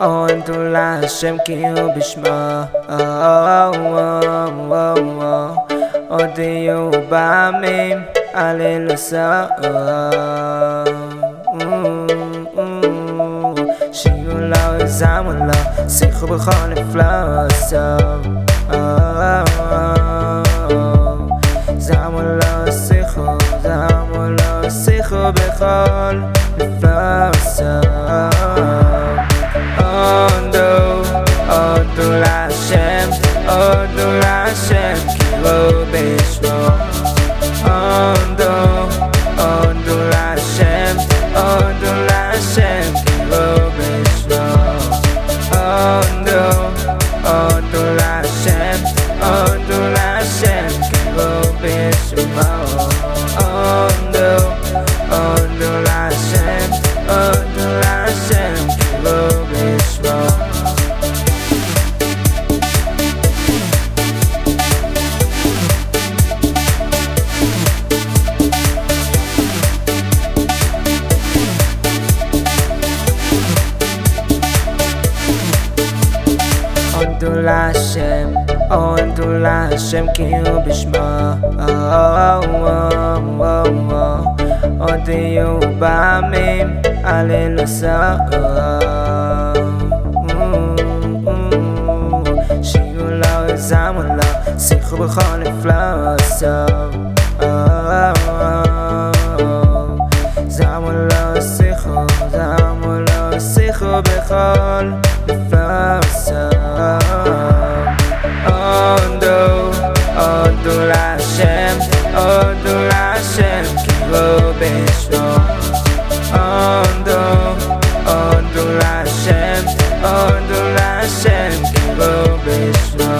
הודו להשם כי הוא בשמו. הודיעו בעמים הללו שירו לו יזמו לו שיחו בכל נפלא סוף זמו לו Hashem. Adonai הודו להשם, הודו להשם כי הוא בשמו. הודיעו בעמים הללו שירו לו יזמו לו שיחו בכל נפלא סוף זמו לו שיחו, זמו לו שיחו בכל נפלא Untung, untung Hashem Untung Hashem Kibul Bishmo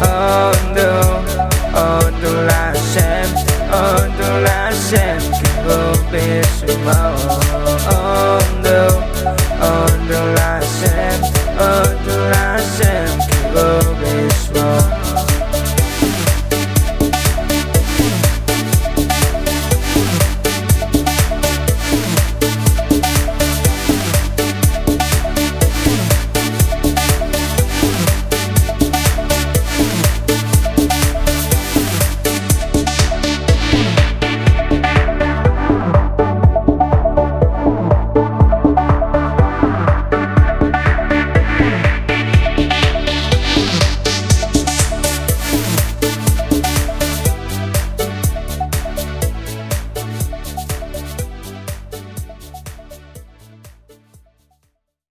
Untung, untung Hashem Untung Hashem Kibul Bishmo